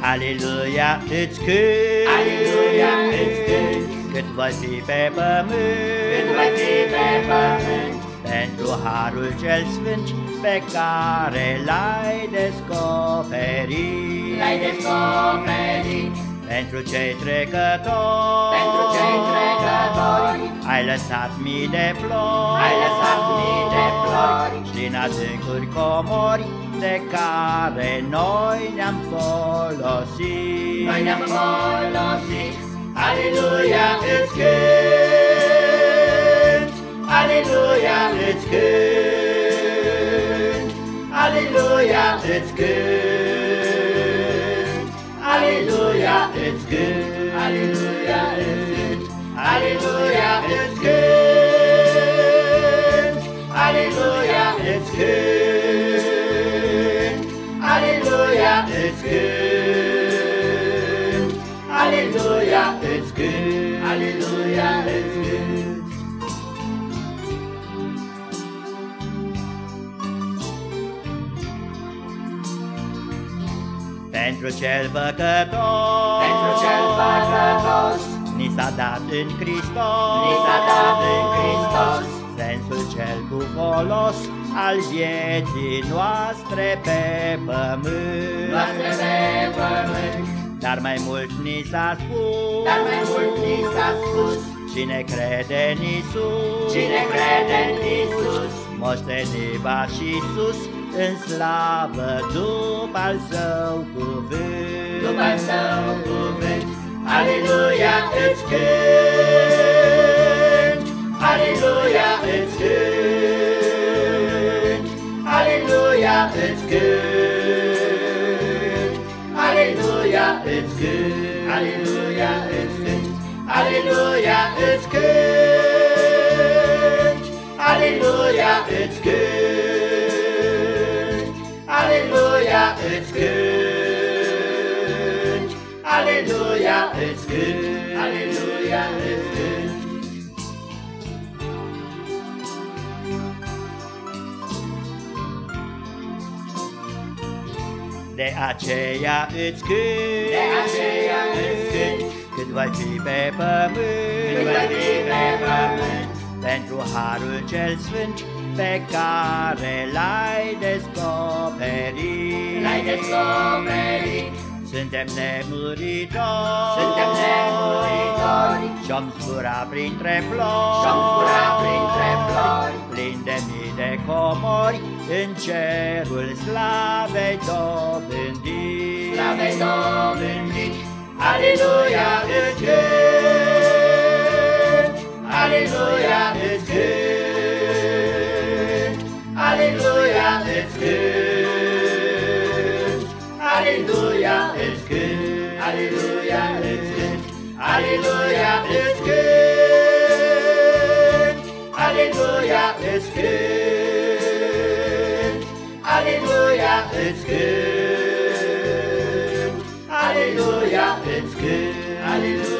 Aleluia, îți cânt, Aleluia, îți cânt, Cât voi fi pe pământ, Cât voi fi pe pământ, Pentru harul cel sfânt pe care l-ai descoperit. L-ai descoperit, Pentru cei trecători, Pentru cei trecători, Ai lăsat mii de flori, Ai lăsat mii de flori, Din adâncuri comori de care noi ne-am folosit. Noi ne-am folosit, Aleluia, îți cânt, Aleluia, îți cânt, Aleluia, îți cânt, Aleluia, îți cânt, Aleluia, îți cânt, Aleluia, îți cânt, îți cânt, Aleluia, îți cânt, Aleluia, îți cânt. Pentru cel păcătos, Pentru cel păcătos, Ni s-a dat în Hristos, Ni s-a dat în Hristos, Sensul cel cu folos al vieții noastre pe pământ. Noastre pe pământ, Dar mai mult ni s-a spus, Dar mai mult ni s-a spus, Cine crede în Isus, Cine crede în Isus, Moșteni va și sus în slavă după al său cuvânt. După al său cuvânt, Aleluia, îți cânt, Aleluia, îți îți cânt, Aleluia, îți cânt, Aleluia, îți cânt, Aleluia, îți cânt, Aleluia, îți cânt, Aleluia, îți cânt, Aleluia, îți cânt, De aceea îți cânt, De aceea îți cânt, Cât voi fi pe pământ, Cât voi fi pe pământ, Pentru harul cel sfânt pe care l-ai descoperit. L-ai descoperit, Suntem nemuritori, Suntem nemuritori, Și-om zbura printre flori, Și-om zbura printre flori, Plin de mii de comori, În cerul slavei dobândit. Slavei dobândit, Aleluia, îți cânt, Aleluia, îți cânt, Aleluia, îți cânt, Aleluia, îți cânt, Aleluia, îți cânt, Aleluia, îți cânt, Aleluia, îți cânt, îți cânt. Aleluia, îți cânt, aleluia.